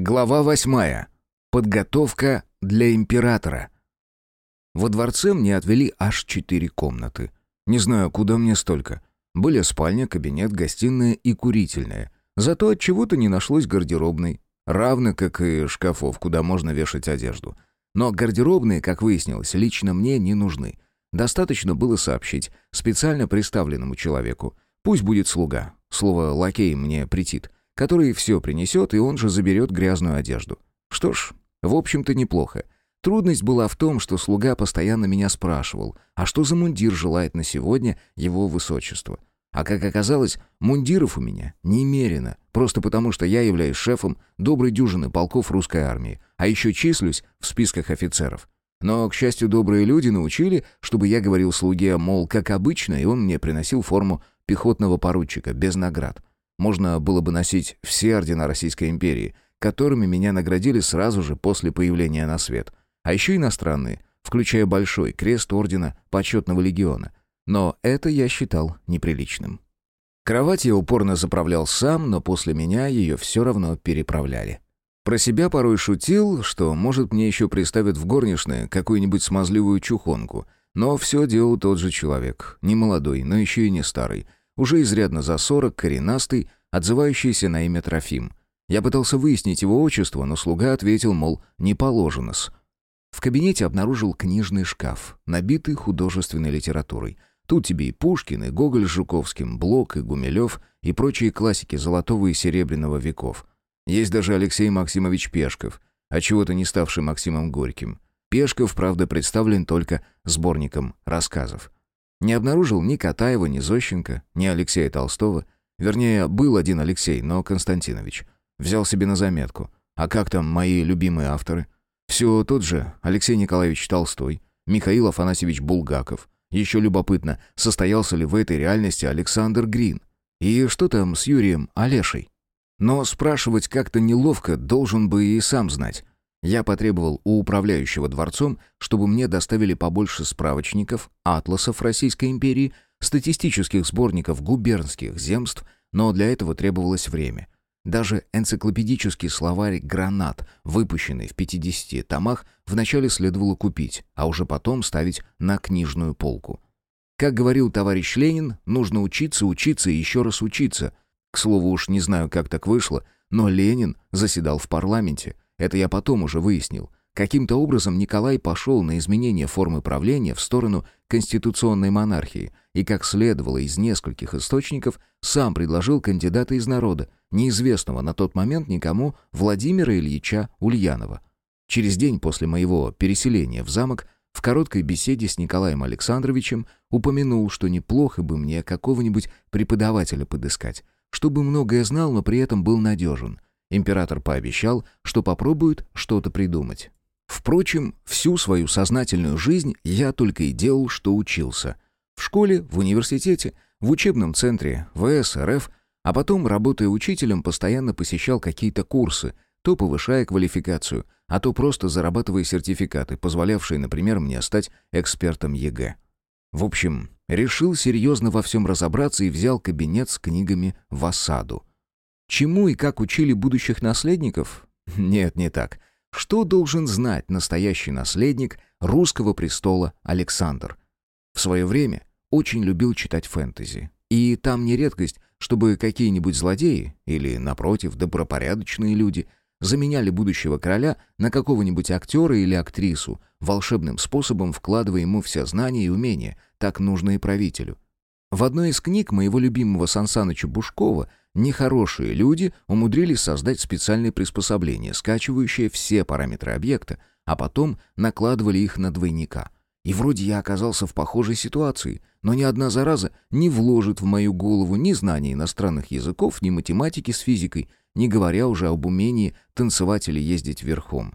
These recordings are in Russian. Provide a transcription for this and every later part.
Глава восьмая. Подготовка для императора. Во дворце мне отвели аж четыре комнаты. Не знаю, куда мне столько. Были спальня, кабинет, гостиная и курительная. Зато от чего-то не нашлось гардеробной, равно как и шкафов, куда можно вешать одежду. Но гардеробные, как выяснилось, лично мне не нужны. Достаточно было сообщить специально представленному человеку. Пусть будет слуга. Слово «лакей» мне претит который все принесет, и он же заберет грязную одежду. Что ж, в общем-то неплохо. Трудность была в том, что слуга постоянно меня спрашивал, а что за мундир желает на сегодня его высочество. А как оказалось, мундиров у меня немерено, просто потому что я являюсь шефом доброй дюжины полков русской армии, а еще числюсь в списках офицеров. Но, к счастью, добрые люди научили, чтобы я говорил слуге, мол, как обычно, и он мне приносил форму пехотного поручика, без наград. Можно было бы носить все ордена Российской империи, которыми меня наградили сразу же после появления на свет. А еще иностранные, включая Большой крест ордена Почетного легиона. Но это я считал неприличным. Кровать я упорно заправлял сам, но после меня ее все равно переправляли. Про себя порой шутил, что, может, мне еще приставят в горничное какую-нибудь смазливую чухонку. Но все делал тот же человек. Не молодой, но еще и не старый уже изрядно за сорок, коренастый, отзывающийся на имя Трофим. Я пытался выяснить его отчество, но слуга ответил, мол, не положено-с. В кабинете обнаружил книжный шкаф, набитый художественной литературой. Тут тебе и Пушкин, и Гоголь с Жуковским, Блок и Гумилев, и прочие классики золотого и серебряного веков. Есть даже Алексей Максимович Пешков, а чего-то не ставший Максимом Горьким. Пешков, правда, представлен только сборником рассказов. Не обнаружил ни Катаева, ни Зощенко, ни Алексея Толстого. Вернее, был один Алексей, но Константинович. Взял себе на заметку. А как там мои любимые авторы? Все тот же Алексей Николаевич Толстой, Михаил Афанасьевич Булгаков. Еще любопытно, состоялся ли в этой реальности Александр Грин. И что там с Юрием Олешей? Но спрашивать как-то неловко, должен бы и сам знать. Я потребовал у управляющего дворцом, чтобы мне доставили побольше справочников, атласов Российской империи, статистических сборников губернских земств, но для этого требовалось время. Даже энциклопедический словарь «Гранат», выпущенный в 50 томах, вначале следовало купить, а уже потом ставить на книжную полку. Как говорил товарищ Ленин, нужно учиться, учиться и еще раз учиться. К слову, уж не знаю, как так вышло, но Ленин заседал в парламенте – это я потом уже выяснил. Каким-то образом Николай пошел на изменение формы правления в сторону конституционной монархии и, как следовало из нескольких источников, сам предложил кандидата из народа, неизвестного на тот момент никому Владимира Ильича Ульянова. Через день после моего переселения в замок в короткой беседе с Николаем Александровичем упомянул, что неплохо бы мне какого-нибудь преподавателя подыскать, чтобы многое знал, но при этом был надежен – Император пообещал, что попробует что-то придумать. Впрочем, всю свою сознательную жизнь я только и делал, что учился. В школе, в университете, в учебном центре ВС РФ, а потом, работая учителем, постоянно посещал какие-то курсы, то повышая квалификацию, а то просто зарабатывая сертификаты, позволявшие, например, мне стать экспертом ЕГЭ. В общем, решил серьезно во всем разобраться и взял кабинет с книгами в осаду. Чему и как учили будущих наследников? Нет, не так. Что должен знать настоящий наследник русского престола Александр? В свое время очень любил читать фэнтези. И там не редкость, чтобы какие-нибудь злодеи, или, напротив, добропорядочные люди, заменяли будущего короля на какого-нибудь актера или актрису, волшебным способом вкладывая ему все знания и умения, так нужные правителю. В одной из книг моего любимого Сансаныча Бушкова Нехорошие люди умудрились создать специальные приспособления, скачивающие все параметры объекта, а потом накладывали их на двойника. И вроде я оказался в похожей ситуации, но ни одна зараза не вложит в мою голову ни знания иностранных языков, ни математики с физикой, не говоря уже об умении танцевать или ездить верхом.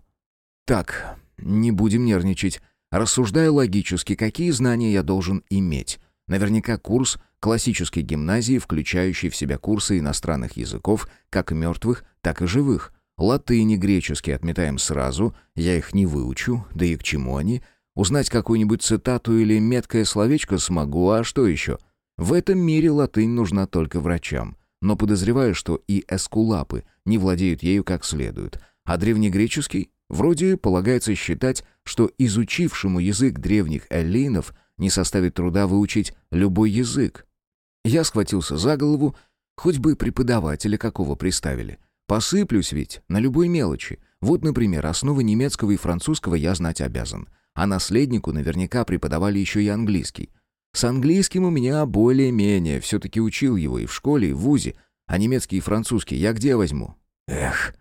Так, не будем нервничать. Рассуждая логически, какие знания я должен иметь? Наверняка курс классической гимназии, включающей в себя курсы иностранных языков, как мертвых, так и живых. Латынь и греческий отметаем сразу, я их не выучу, да и к чему они. Узнать какую-нибудь цитату или меткое словечко смогу, а что еще? В этом мире латынь нужна только врачам. Но подозреваю, что и эскулапы не владеют ею как следует. А древнегреческий? Вроде полагается считать, что изучившему язык древних эллинов не составит труда выучить любой язык. Я схватился за голову, хоть бы преподавателя какого приставили. Посыплюсь ведь на любой мелочи. Вот, например, основы немецкого и французского я знать обязан. А наследнику наверняка преподавали еще и английский. С английским у меня более-менее, все-таки учил его и в школе, и в вузе, а немецкий и французский я где возьму? Эх,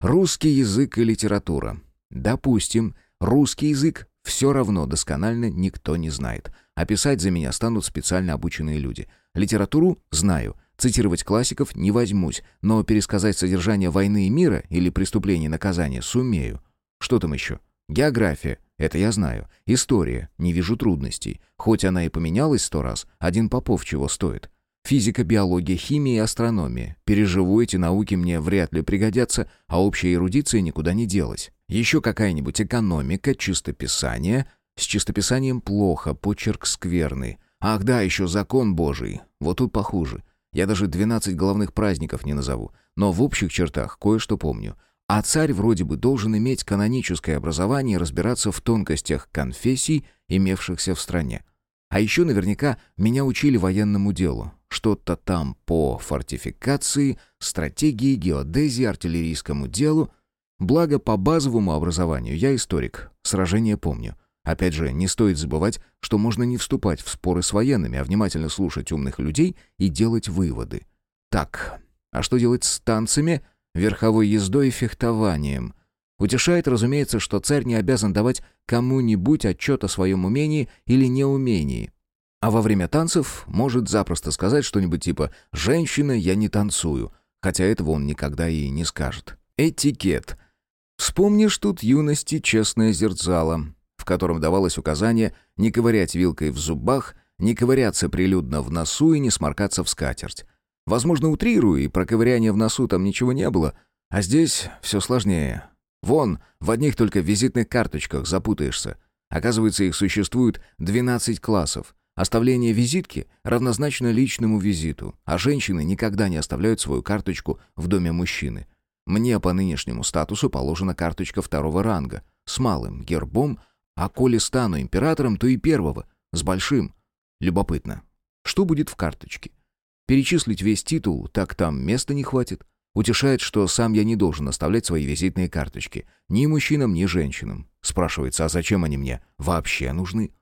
русский язык и литература. Допустим, русский язык все равно досконально никто не знает. А писать за меня станут специально обученные люди. Литературу знаю, цитировать классиков не возьмусь, но пересказать содержание войны и мира или преступления и наказания сумею. Что там еще? География. Это я знаю. История. Не вижу трудностей. Хоть она и поменялась сто раз, один Попов чего стоит. Физика, биология, химия и астрономия. Переживу эти науки мне вряд ли пригодятся, а общая эрудиция никуда не делась. Еще какая-нибудь экономика, чистописание. С чистописанием плохо, почерк скверный. Ах да, еще закон божий. Вот тут похуже. Я даже 12 головных праздников не назову, но в общих чертах кое-что помню. А царь вроде бы должен иметь каноническое образование и разбираться в тонкостях конфессий, имевшихся в стране. А еще наверняка меня учили военному делу. Что-то там по фортификации, стратегии, геодезии, артиллерийскому делу. Благо, по базовому образованию я историк, сражения помню. Опять же, не стоит забывать, что можно не вступать в споры с военными, а внимательно слушать умных людей и делать выводы. Так, а что делать с танцами – верховой ездой и фехтованием. Утешает, разумеется, что царь не обязан давать кому-нибудь отчет о своем умении или неумении. А во время танцев может запросто сказать что-нибудь типа «женщина, я не танцую», хотя этого он никогда и не скажет. Этикет. Вспомнишь тут юности честное зерцало, котором давалось указание не ковырять вилкой в зубах, не ковыряться прилюдно в носу и не сморкаться в скатерть. Возможно, утрирую, и про ковыряние в носу там ничего не было. А здесь все сложнее. Вон, в одних только визитных карточках запутаешься. Оказывается, их существует 12 классов. Оставление визитки равнозначно личному визиту, а женщины никогда не оставляют свою карточку в доме мужчины. Мне по нынешнему статусу положена карточка второго ранга, с малым гербом, а коли стану императором, то и первого, с большим. Любопытно, что будет в карточке? Перечислить весь титул, так там места не хватит. Утешает, что сам я не должен оставлять свои визитные карточки. Ни мужчинам, ни женщинам. Спрашивается, а зачем они мне вообще нужны?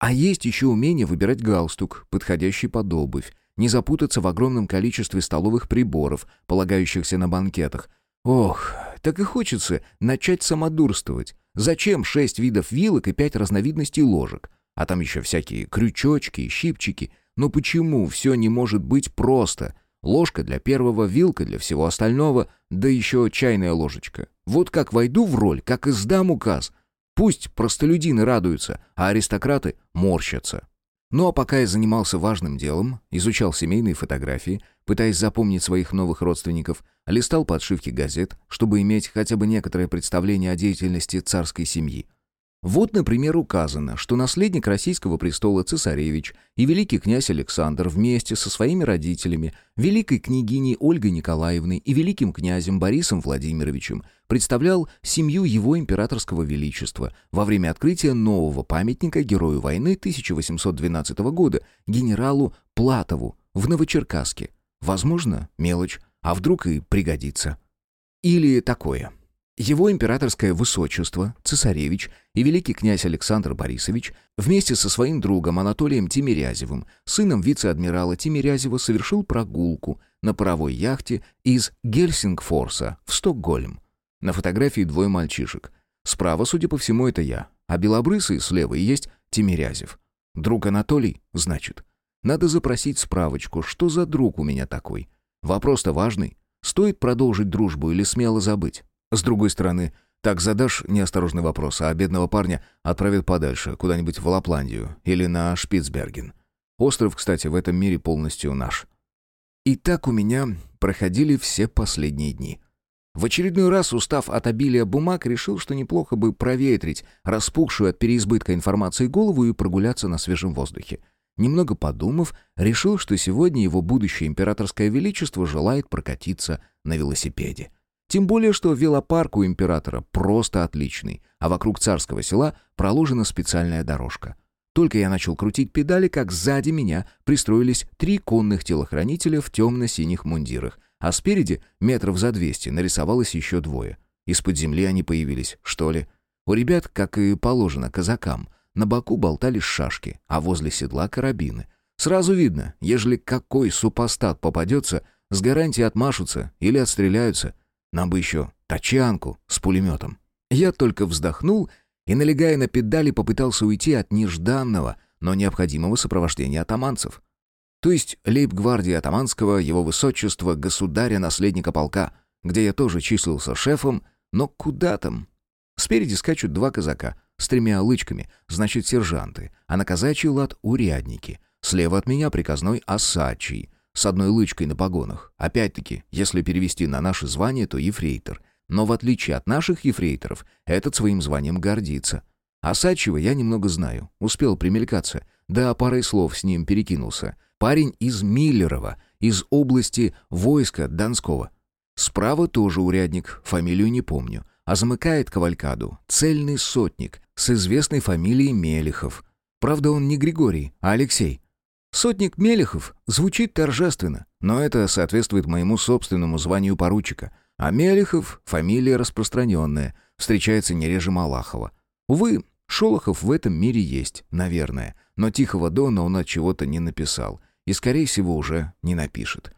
А есть еще умение выбирать галстук, подходящий под обувь, не запутаться в огромном количестве столовых приборов, полагающихся на банкетах. Ох, так и хочется начать самодурствовать. Зачем шесть видов вилок и пять разновидностей ложек? А там еще всякие крючочки и щипчики — но почему все не может быть просто? Ложка для первого, вилка для всего остального, да еще чайная ложечка. Вот как войду в роль, как издам указ. Пусть простолюдины радуются, а аристократы морщатся. Ну а пока я занимался важным делом, изучал семейные фотографии, пытаясь запомнить своих новых родственников, листал подшивки газет, чтобы иметь хотя бы некоторое представление о деятельности царской семьи. Вот, например, указано, что наследник российского престола цесаревич и великий князь Александр вместе со своими родителями, великой княгиней Ольгой Николаевной и великим князем Борисом Владимировичем представлял семью его императорского величества во время открытия нового памятника герою войны 1812 года генералу Платову в Новочеркасске. Возможно, мелочь, а вдруг и пригодится. Или такое – его императорское высочество, цесаревич и великий князь Александр Борисович вместе со своим другом Анатолием Тимирязевым, сыном вице-адмирала Тимирязева, совершил прогулку на паровой яхте из Гельсингфорса в Стокгольм. На фотографии двое мальчишек. Справа, судя по всему, это я, а белобрысый слева и есть Тимирязев. Друг Анатолий, значит. Надо запросить справочку, что за друг у меня такой. Вопрос-то важный. Стоит продолжить дружбу или смело забыть? С другой стороны, так задашь неосторожный вопрос, а бедного парня отправят подальше, куда-нибудь в Лапландию или на Шпицберген. Остров, кстати, в этом мире полностью наш. И так у меня проходили все последние дни. В очередной раз, устав от обилия бумаг, решил, что неплохо бы проветрить распухшую от переизбытка информации голову и прогуляться на свежем воздухе. Немного подумав, решил, что сегодня его будущее императорское величество желает прокатиться на велосипеде. Тем более, что велопарк у императора просто отличный, а вокруг царского села проложена специальная дорожка. Только я начал крутить педали, как сзади меня пристроились три конных телохранителя в темно-синих мундирах, а спереди, метров за двести, нарисовалось еще двое. Из-под земли они появились, что ли. У ребят, как и положено казакам, на боку болтались шашки, а возле седла карабины. Сразу видно, ежели какой супостат попадется, с гарантией отмашутся или отстреляются. Нам бы еще тачанку с пулеметом. Я только вздохнул и, налегая на педали, попытался уйти от нежданного, но необходимого сопровождения атаманцев. То есть лейб-гвардии атаманского, его высочества, государя-наследника полка, где я тоже числился шефом, но куда там? Спереди скачут два казака с тремя лычками, значит, сержанты, а на казачий лад — урядники. Слева от меня приказной осадчий, с одной лычкой на погонах. Опять-таки, если перевести на наше звание, то ефрейтор — но в отличие от наших ефрейторов, этот своим званием гордится. Осадчего я немного знаю, успел примелькаться, да парой слов с ним перекинулся. Парень из Миллерова, из области войска Донского. Справа тоже урядник, фамилию не помню, а замыкает кавалькаду цельный сотник с известной фамилией Мелехов. Правда, он не Григорий, а Алексей. Сотник Мелехов звучит торжественно, но это соответствует моему собственному званию поручика — а Мелехов — фамилия распространенная, встречается не реже Малахова. Увы, Шолохов в этом мире есть, наверное, но Тихого Дона он от чего-то не написал и, скорее всего, уже не напишет.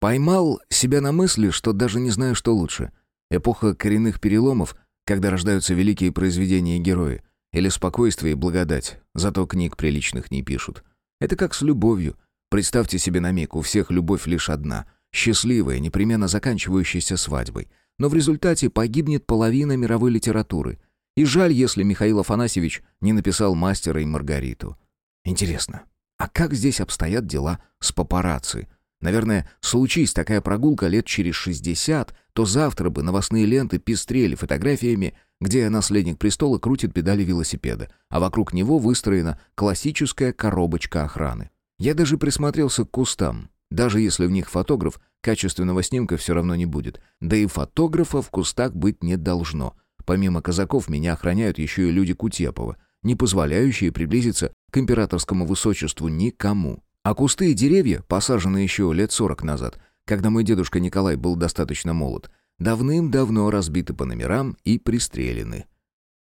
Поймал себя на мысли, что даже не знаю, что лучше. Эпоха коренных переломов, когда рождаются великие произведения и герои, или спокойствие и благодать, зато книг приличных не пишут. Это как с любовью. Представьте себе на миг, у всех любовь лишь одна — счастливая, непременно заканчивающаяся свадьбой. Но в результате погибнет половина мировой литературы. И жаль, если Михаил Афанасьевич не написал «Мастера и Маргариту». Интересно, а как здесь обстоят дела с папарацци? Наверное, случись такая прогулка лет через 60, то завтра бы новостные ленты пестрели фотографиями, где наследник престола крутит педали велосипеда, а вокруг него выстроена классическая коробочка охраны. Я даже присмотрелся к кустам. Даже если в них фотограф, качественного снимка все равно не будет. Да и фотографа в кустах быть не должно. Помимо казаков меня охраняют еще и люди Кутепова, не позволяющие приблизиться к императорскому высочеству никому. А кусты и деревья, посаженные еще лет сорок назад, когда мой дедушка Николай был достаточно молод, давным-давно разбиты по номерам и пристрелены.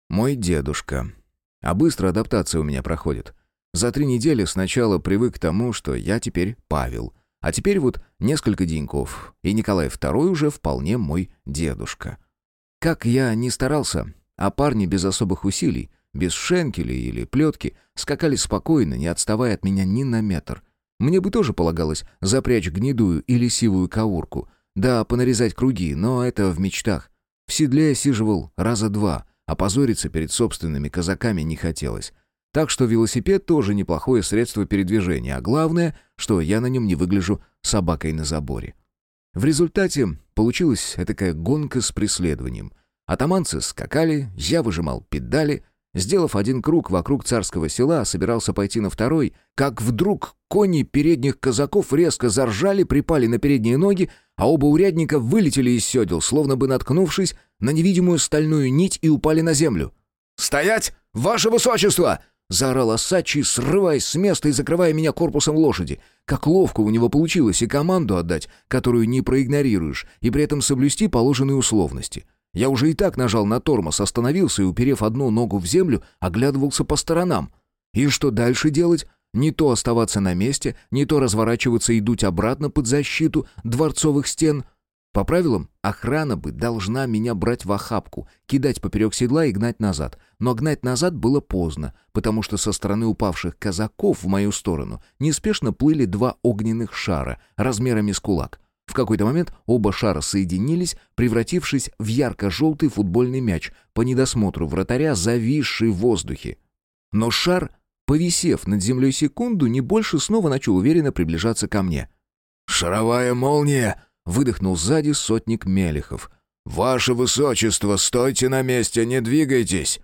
Мой дедушка. А быстро адаптация у меня проходит. За три недели сначала привык к тому, что я теперь Павел — а теперь вот несколько деньков, и Николай II уже вполне мой дедушка. Как я не старался, а парни без особых усилий, без шенкелей или плетки, скакали спокойно, не отставая от меня ни на метр. Мне бы тоже полагалось запрячь гнедую или сивую каурку, да понарезать круги, но это в мечтах. В седле я сиживал раза два, а позориться перед собственными казаками не хотелось. Так что велосипед тоже неплохое средство передвижения, а главное, что я на нем не выгляжу собакой на заборе. В результате получилась такая гонка с преследованием. Атаманцы скакали, я выжимал педали, сделав один круг вокруг царского села, собирался пойти на второй, как вдруг кони передних казаков резко заржали, припали на передние ноги, а оба урядника вылетели из седел, словно бы наткнувшись на невидимую стальную нить и упали на землю. «Стоять, ваше высочество!» Заорал Асачи, срываясь с места и закрывая меня корпусом лошади. Как ловко у него получилось и команду отдать, которую не проигнорируешь, и при этом соблюсти положенные условности. Я уже и так нажал на тормоз, остановился и, уперев одну ногу в землю, оглядывался по сторонам. И что дальше делать? Не то оставаться на месте, не то разворачиваться и дуть обратно под защиту дворцовых стен. По правилам, охрана бы должна меня брать в охапку, кидать поперек седла и гнать назад. Но гнать назад было поздно, потому что со стороны упавших казаков в мою сторону неспешно плыли два огненных шара размерами с кулак. В какой-то момент оба шара соединились, превратившись в ярко-желтый футбольный мяч, по недосмотру вратаря, зависший в воздухе. Но шар, повисев над землей секунду, не больше снова начал уверенно приближаться ко мне. «Шаровая молния!» выдохнул сзади сотник Мелехов. «Ваше высочество, стойте на месте, не двигайтесь!»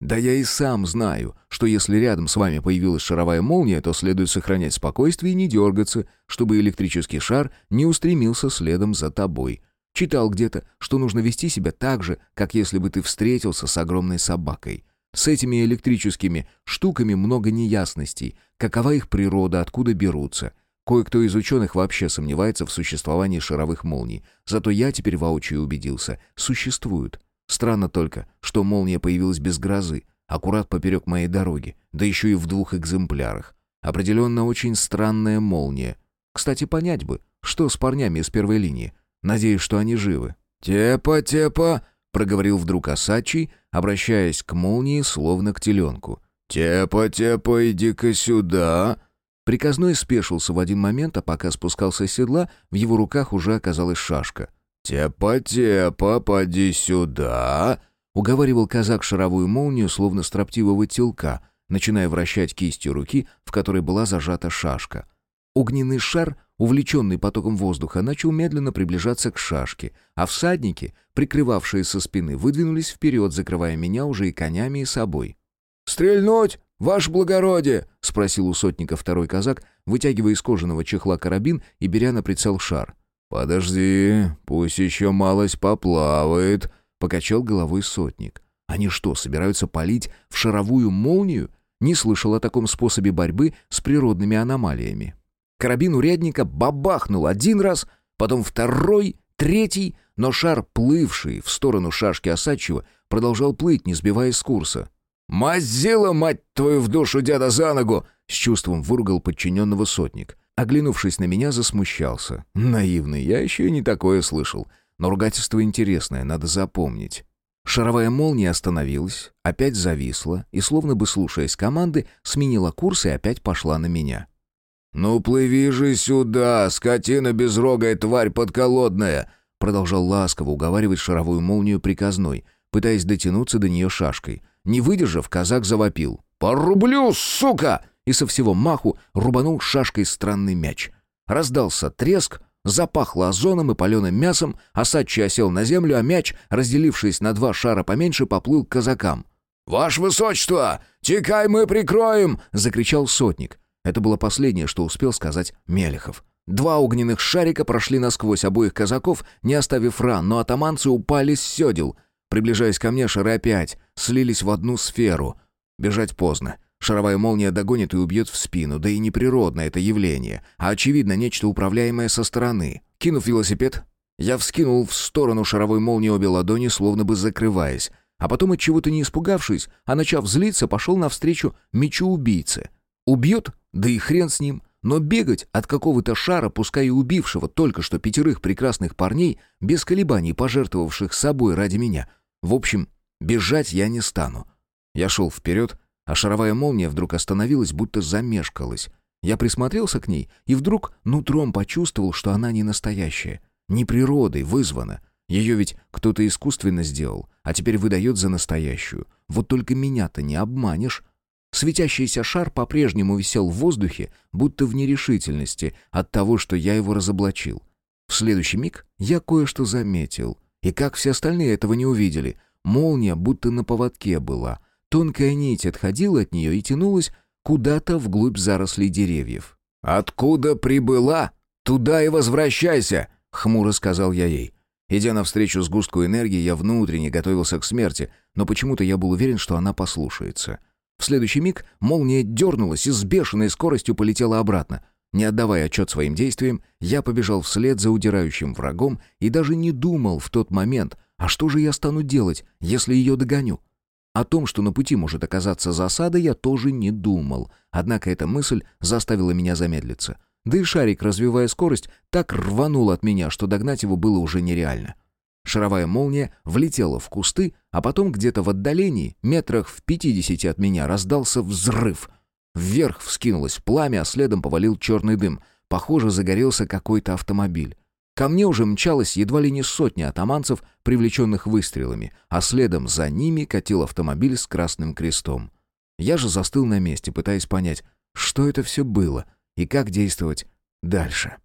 «Да я и сам знаю, что если рядом с вами появилась шаровая молния, то следует сохранять спокойствие и не дергаться, чтобы электрический шар не устремился следом за тобой. Читал где-то, что нужно вести себя так же, как если бы ты встретился с огромной собакой. С этими электрическими штуками много неясностей. Какова их природа, откуда берутся. Кое-кто из ученых вообще сомневается в существовании шаровых молний. Зато я теперь воочию убедился. Существуют. Странно только, что молния появилась без грозы, аккурат поперек моей дороги, да еще и в двух экземплярах. Определенно очень странная молния. Кстати, понять бы, что с парнями из первой линии. Надеюсь, что они живы. «Тепа, тепа!» — проговорил вдруг Осадчий, обращаясь к молнии, словно к теленку. «Тепа, тепа, иди-ка сюда!» Приказной спешился в один момент, а пока спускался с седла, в его руках уже оказалась шашка. «Тепа-тепа, поди сюда!» — уговаривал казак шаровую молнию, словно строптивого телка, начиная вращать кистью руки, в которой была зажата шашка. Огненный шар, увлеченный потоком воздуха, начал медленно приближаться к шашке, а всадники, прикрывавшие со спины, выдвинулись вперед, закрывая меня уже и конями, и собой. «Стрельнуть, ваше благородие!» — спросил у сотника второй казак, вытягивая из кожаного чехла карабин и беря на прицел шар. «Подожди, пусть еще малость поплавает», — покачал головой сотник. «Они что, собираются палить в шаровую молнию?» Не слышал о таком способе борьбы с природными аномалиями. Карабин урядника бабахнул один раз, потом второй, третий, но шар, плывший в сторону шашки Осадчего, продолжал плыть, не сбиваясь с курса. «Мазила, мать твою, в душу деда за ногу!» — с чувством выругал подчиненного сотник. Оглянувшись на меня, засмущался. Наивный, я еще и не такое слышал. Но ругательство интересное, надо запомнить. Шаровая молния остановилась, опять зависла и, словно бы слушаясь команды, сменила курс и опять пошла на меня. «Ну плыви же сюда, скотина безрогая тварь подколодная!» Продолжал ласково уговаривать шаровую молнию приказной, пытаясь дотянуться до нее шашкой. Не выдержав, казак завопил. «Порублю, сука!» И со всего маху рубанул шашкой странный мяч. Раздался треск, запахло озоном и паленым мясом, осадчий осел на землю, а мяч, разделившись на два шара поменьше, поплыл к казакам. «Ваше высочество! Текай, мы прикроем!» — закричал сотник. Это было последнее, что успел сказать Мелехов. Два огненных шарика прошли насквозь обоих казаков, не оставив ран, но атаманцы упали с седел. Приближаясь ко мне, шары опять слились в одну сферу. Бежать поздно. Шаровая молния догонит и убьет в спину, да и не природное это явление, а очевидно нечто управляемое со стороны. Кинув велосипед, я вскинул в сторону шаровой молнии обе ладони, словно бы закрываясь, а потом от чего-то не испугавшись, а начав злиться, пошел навстречу мечу убийцы. Убьет? Да и хрен с ним. Но бегать от какого-то шара, пускай и убившего только что пятерых прекрасных парней, без колебаний пожертвовавших собой ради меня. В общем, бежать я не стану. Я шел вперед, а шаровая молния вдруг остановилась, будто замешкалась. Я присмотрелся к ней и вдруг нутром почувствовал, что она не настоящая, не природой вызвана. Ее ведь кто-то искусственно сделал, а теперь выдает за настоящую. Вот только меня-то не обманешь. Светящийся шар по-прежнему висел в воздухе, будто в нерешительности от того, что я его разоблачил. В следующий миг я кое-что заметил. И как все остальные этого не увидели, молния будто на поводке была — Тонкая нить отходила от нее и тянулась куда-то вглубь зарослей деревьев. «Откуда прибыла? Туда и возвращайся!» — хмуро сказал я ей. Идя навстречу с густку энергии, я внутренне готовился к смерти, но почему-то я был уверен, что она послушается. В следующий миг молния дернулась и с бешеной скоростью полетела обратно. Не отдавая отчет своим действиям, я побежал вслед за удирающим врагом и даже не думал в тот момент, а что же я стану делать, если ее догоню? О том, что на пути может оказаться засада, я тоже не думал. Однако эта мысль заставила меня замедлиться. Да и шарик, развивая скорость, так рванул от меня, что догнать его было уже нереально. Шаровая молния влетела в кусты, а потом где-то в отдалении, метрах в пятидесяти от меня, раздался взрыв. Вверх вскинулось пламя, а следом повалил черный дым. Похоже, загорелся какой-то автомобиль. Ко мне уже мчалось едва ли не сотня атаманцев, привлеченных выстрелами, а следом за ними катил автомобиль с красным крестом. Я же застыл на месте, пытаясь понять, что это все было и как действовать дальше.